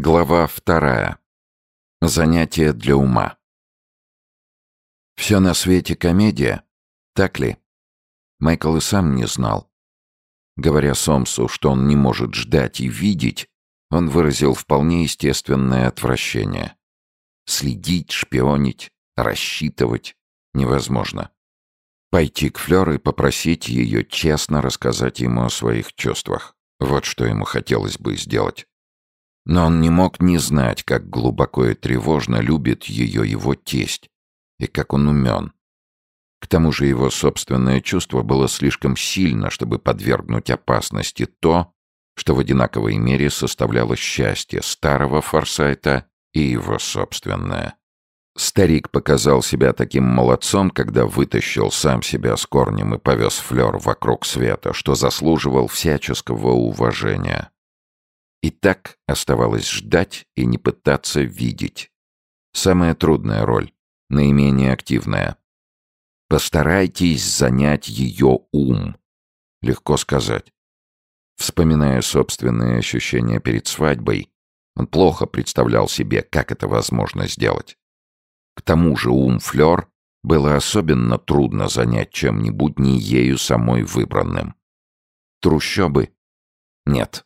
Глава вторая. Занятие для ума. Все на свете комедия, так ли? Майкл и сам не знал. Говоря Сомсу, что он не может ждать и видеть, он выразил вполне естественное отвращение. Следить, шпионить, рассчитывать невозможно. Пойти к Флёр и попросить ее честно рассказать ему о своих чувствах. Вот что ему хотелось бы сделать. Но он не мог не знать, как глубоко и тревожно любит ее его тесть, и как он умен. К тому же его собственное чувство было слишком сильно, чтобы подвергнуть опасности то, что в одинаковой мере составляло счастье старого Форсайта и его собственное. Старик показал себя таким молодцом, когда вытащил сам себя с корнем и повез флер вокруг света, что заслуживал всяческого уважения. И так оставалось ждать и не пытаться видеть. Самая трудная роль, наименее активная. Постарайтесь занять ее ум. Легко сказать. Вспоминая собственные ощущения перед свадьбой, он плохо представлял себе, как это возможно сделать. К тому же ум Флёр было особенно трудно занять чем-нибудь не ею самой выбранным. Трущобы? Нет.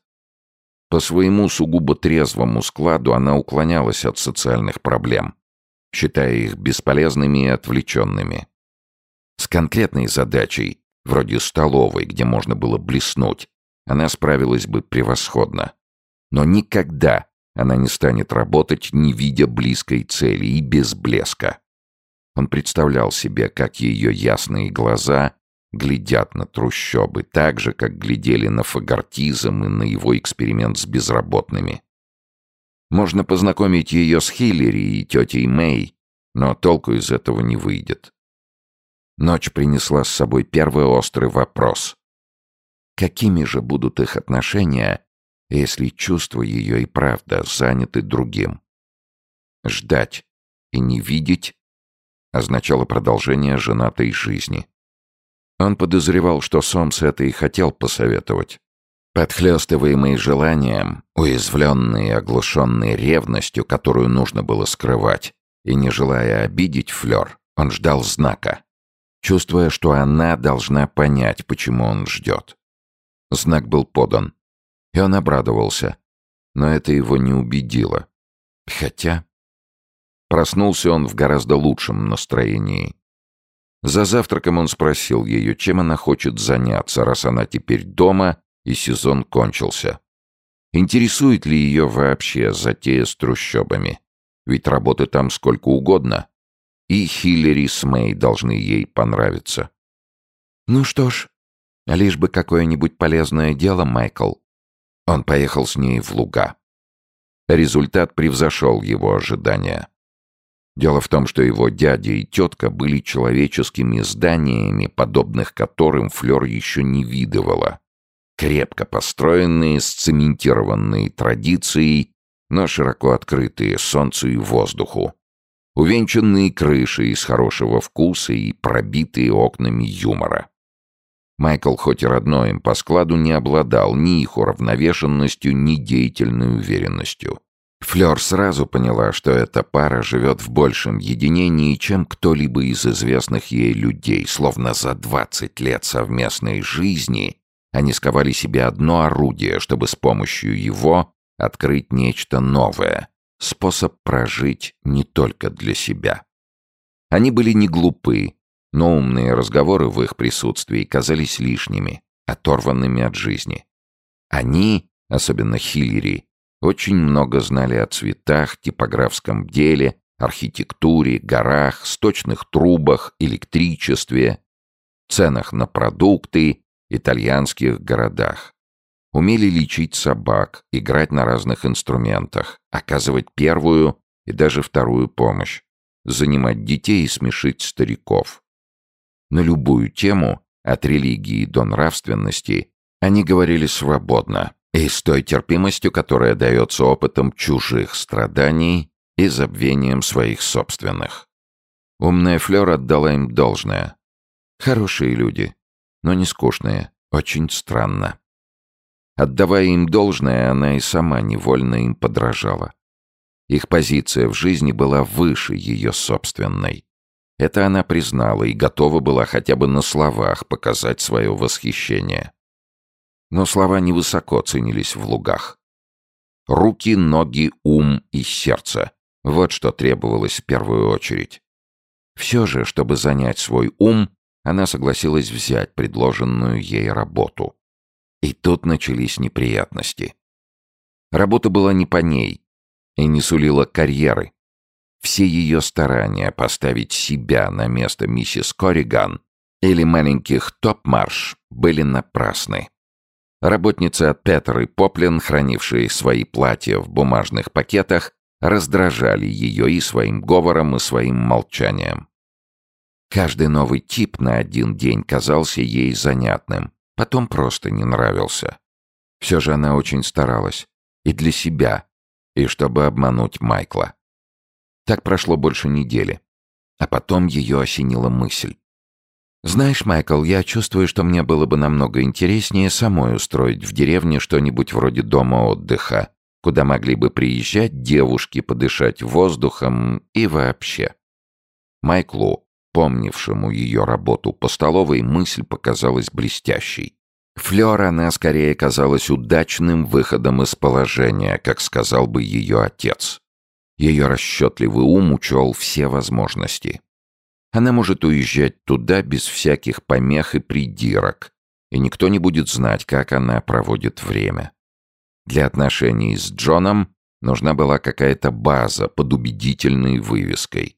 По своему сугубо трезвому складу она уклонялась от социальных проблем, считая их бесполезными и отвлеченными. С конкретной задачей, вроде столовой, где можно было блеснуть, она справилась бы превосходно. Но никогда она не станет работать, не видя близкой цели и без блеска. Он представлял себе, как ее ясные глаза глядят на трущобы, так же, как глядели на фагортизм и на его эксперимент с безработными. Можно познакомить ее с Хиллери и тетей Мэй, но толку из этого не выйдет. Ночь принесла с собой первый острый вопрос. Какими же будут их отношения, если чувства ее и правда заняты другим? Ждать и не видеть означало продолжение женатой жизни. Он подозревал, что Сомс это и хотел посоветовать. Подхлёстываемый желанием, уязвленный и оглушенный ревностью, которую нужно было скрывать, и не желая обидеть Флёр, он ждал знака, чувствуя, что она должна понять, почему он ждет. Знак был подан, и он обрадовался, но это его не убедило. Хотя... Проснулся он в гораздо лучшем настроении. За завтраком он спросил ее, чем она хочет заняться, раз она теперь дома и сезон кончился. Интересует ли ее вообще затея с трущобами? Ведь работы там сколько угодно. И Хиллери с Мэй должны ей понравиться. «Ну что ж, лишь бы какое-нибудь полезное дело, Майкл». Он поехал с ней в луга. Результат превзошел его ожидания. Дело в том, что его дядя и тетка были человеческими зданиями, подобных которым Флёр еще не видывала. Крепко построенные, сцементированные традицией, но широко открытые солнцу и воздуху. Увенчанные крыши из хорошего вкуса и пробитые окнами юмора. Майкл хоть и родной им по складу не обладал ни их уравновешенностью, ни деятельной уверенностью. Флёр сразу поняла, что эта пара живет в большем единении, чем кто-либо из известных ей людей, словно за 20 лет совместной жизни они сковали себе одно орудие, чтобы с помощью его открыть нечто новое, способ прожить не только для себя. Они были не глупы, но умные разговоры в их присутствии казались лишними, оторванными от жизни. Они, особенно Хиллери, очень много знали о цветах, типографском деле, архитектуре, горах, сточных трубах, электричестве, ценах на продукты, итальянских городах. Умели лечить собак, играть на разных инструментах, оказывать первую и даже вторую помощь, занимать детей и смешить стариков. На любую тему, от религии до нравственности, они говорили свободно, и с той терпимостью, которая дается опытом чужих страданий и забвением своих собственных. Умная Флёр отдала им должное. Хорошие люди, но не скучные, очень странно. Отдавая им должное, она и сама невольно им подражала. Их позиция в жизни была выше ее собственной. Это она признала и готова была хотя бы на словах показать свое восхищение. Но слова невысоко ценились в лугах. Руки, ноги, ум и сердце — вот что требовалось в первую очередь. Все же, чтобы занять свой ум, она согласилась взять предложенную ей работу. И тут начались неприятности. Работа была не по ней и не сулила карьеры. Все ее старания поставить себя на место миссис Корриган или маленьких топ-марш были напрасны. Работницы от Петер и Поплин, хранившие свои платья в бумажных пакетах, раздражали ее и своим говором, и своим молчанием. Каждый новый тип на один день казался ей занятным, потом просто не нравился. Все же она очень старалась. И для себя, и чтобы обмануть Майкла. Так прошло больше недели. А потом ее осенила мысль. «Знаешь, Майкл, я чувствую, что мне было бы намного интереснее самой устроить в деревне что-нибудь вроде дома отдыха, куда могли бы приезжать девушки подышать воздухом и вообще». Майклу помнившему ее работу по столовой, мысль показалась блестящей. Флёр она скорее казалась удачным выходом из положения, как сказал бы ее отец. Ее расчетливый ум учел все возможности. Она может уезжать туда без всяких помех и придирок, и никто не будет знать, как она проводит время. Для отношений с Джоном нужна была какая-то база под убедительной вывеской.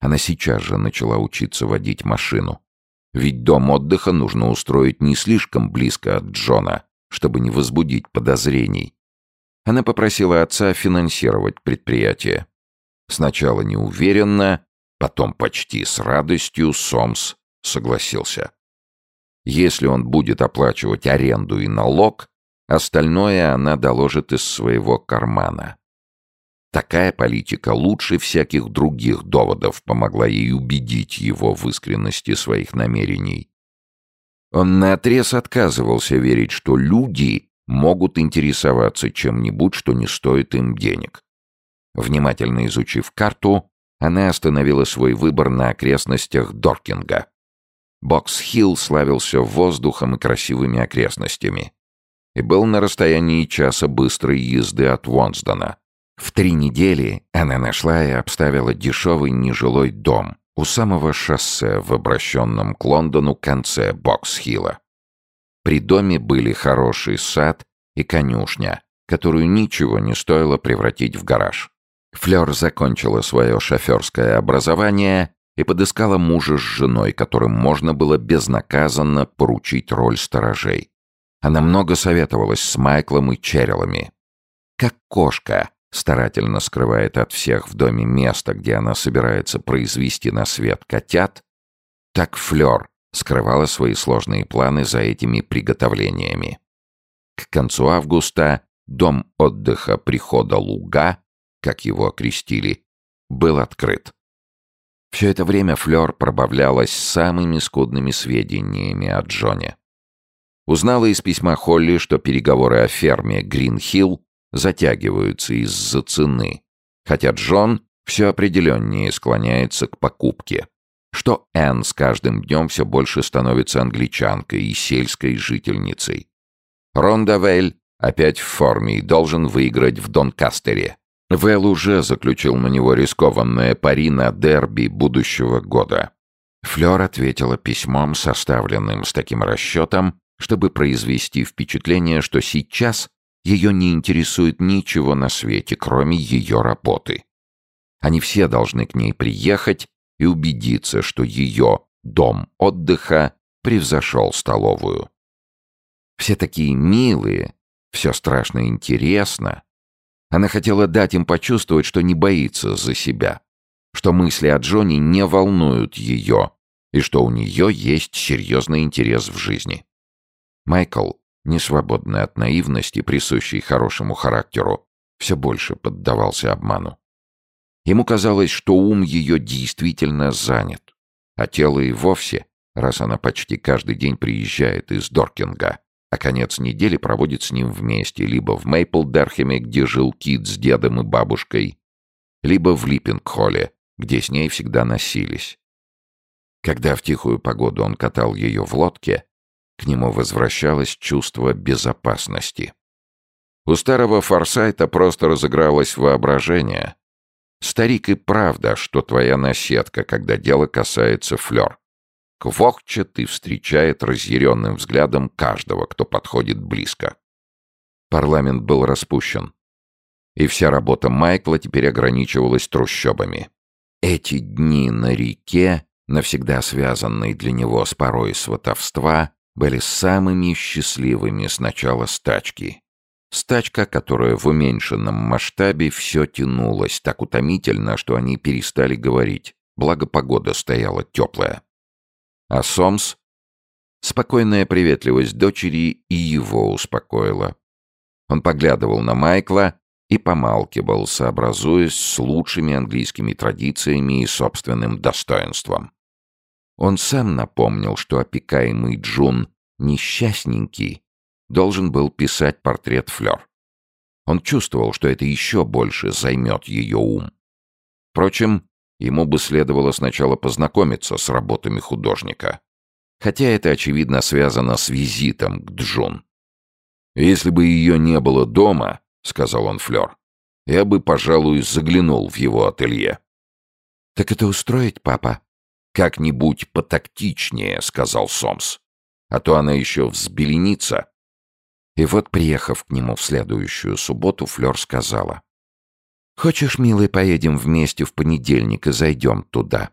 Она сейчас же начала учиться водить машину. Ведь дом отдыха нужно устроить не слишком близко от Джона, чтобы не возбудить подозрений. Она попросила отца финансировать предприятие. Сначала неуверенно, потом почти с радостью Сомс согласился. Если он будет оплачивать аренду и налог, остальное она доложит из своего кармана. Такая политика лучше всяких других доводов помогла ей убедить его в искренности своих намерений. Он наотрез отказывался верить, что люди могут интересоваться чем-нибудь, что не стоит им денег. Внимательно изучив карту, она остановила свой выбор на окрестностях Доркинга. Бокс-Хилл славился воздухом и красивыми окрестностями и был на расстоянии часа быстрой езды от Вонсдона. В три недели она нашла и обставила дешевый нежилой дом у самого шоссе в обращенном к Лондону конце Боксхилла. При доме были хороший сад и конюшня, которую ничего не стоило превратить в гараж. Флёр закончила свое шоферское образование и подыскала мужа с женой, которым можно было безнаказанно поручить роль сторожей. Она много советовалась с Майклом и Черрилами. Как кошка, старательно скрывает от всех в доме место, где она собирается произвести на свет котят, так Флёр скрывала свои сложные планы за этими приготовлениями. К концу августа дом отдыха прихода Луга, как его окрестили, был открыт. Все это время Флёр пробавлялась самыми скудными сведениями о Джоне. Узнала из письма Холли, что переговоры о ферме Грин-Хилл затягиваются из-за цены, хотя Джон все определеннее склоняется к покупке, что Энн с каждым днем все больше становится англичанкой и сельской жительницей. Рондавель опять в форме и должен выиграть в Донкастере. Вэл уже заключил на него рискованное пари на дерби будущего года. Флёр ответила письмом, составленным с таким расчетом, чтобы произвести впечатление, что сейчас ее не интересует ничего на свете, кроме ее работы. Они все должны к ней приехать и убедиться, что ее дом отдыха превзошел столовую. Все такие милые, все страшно интересно. Она хотела дать им почувствовать, что не боится за себя, что мысли о Джонни не волнуют ее и что у нее есть серьезный интерес в жизни. Майкл несвободный от наивности, присущей хорошему характеру, все больше поддавался обману. Ему казалось, что ум ее действительно занят, а тело и вовсе, раз она почти каждый день приезжает из Доркинга, а конец недели проводит с ним вместе, либо в Мейплдерхеме, где жил Кит с дедом и бабушкой, либо в Липпингхолле, где с ней всегда носились. Когда в тихую погоду он катал ее в лодке, к нему возвращалось чувство безопасности. У старого Форсайта просто разыгралось воображение. Старик и правда, что твоя наседка, когда дело касается флёр. Квохчет и встречает разъяренным взглядом каждого, кто подходит близко. Парламент был распущен. И вся работа Майкла теперь ограничивалась трущобами. Эти дни на реке, навсегда связанные для него с порой сватовства, были самыми счастливыми с начала стачки. Стачка, которая в уменьшенном масштабе все тянулась так утомительно, что они перестали говорить, благо погода стояла теплая. А Сомс? Спокойная приветливость дочери и его успокоила. Он поглядывал на Майкла и помалкивал, сообразуясь с лучшими английскими традициями и собственным достоинством. Он сам напомнил, что опекаемый Джун несчастненький должен был писать портрет Флёр. Он чувствовал, что это еще больше займет ее ум. Впрочем, ему бы следовало сначала познакомиться с работами художника. Хотя это, очевидно, связано с визитом к Джун. «Если бы ее не было дома», — сказал он Флёр, — «я бы, пожалуй, заглянул в его ателье». «Так это устроить, папа?» «Как-нибудь потактичнее», — сказал Сомс. «А то она еще взбеленится». И вот, приехав к нему в следующую субботу, Флёр сказала. «Хочешь, милый, поедем вместе в понедельник и зайдем туда?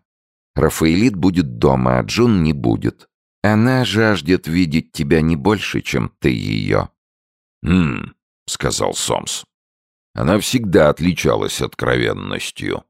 Рафаэлит будет дома, а Джун не будет. Она жаждет видеть тебя не больше, чем ты ее». «Хм», — сказал Сомс. Она всегда отличалась откровенностью.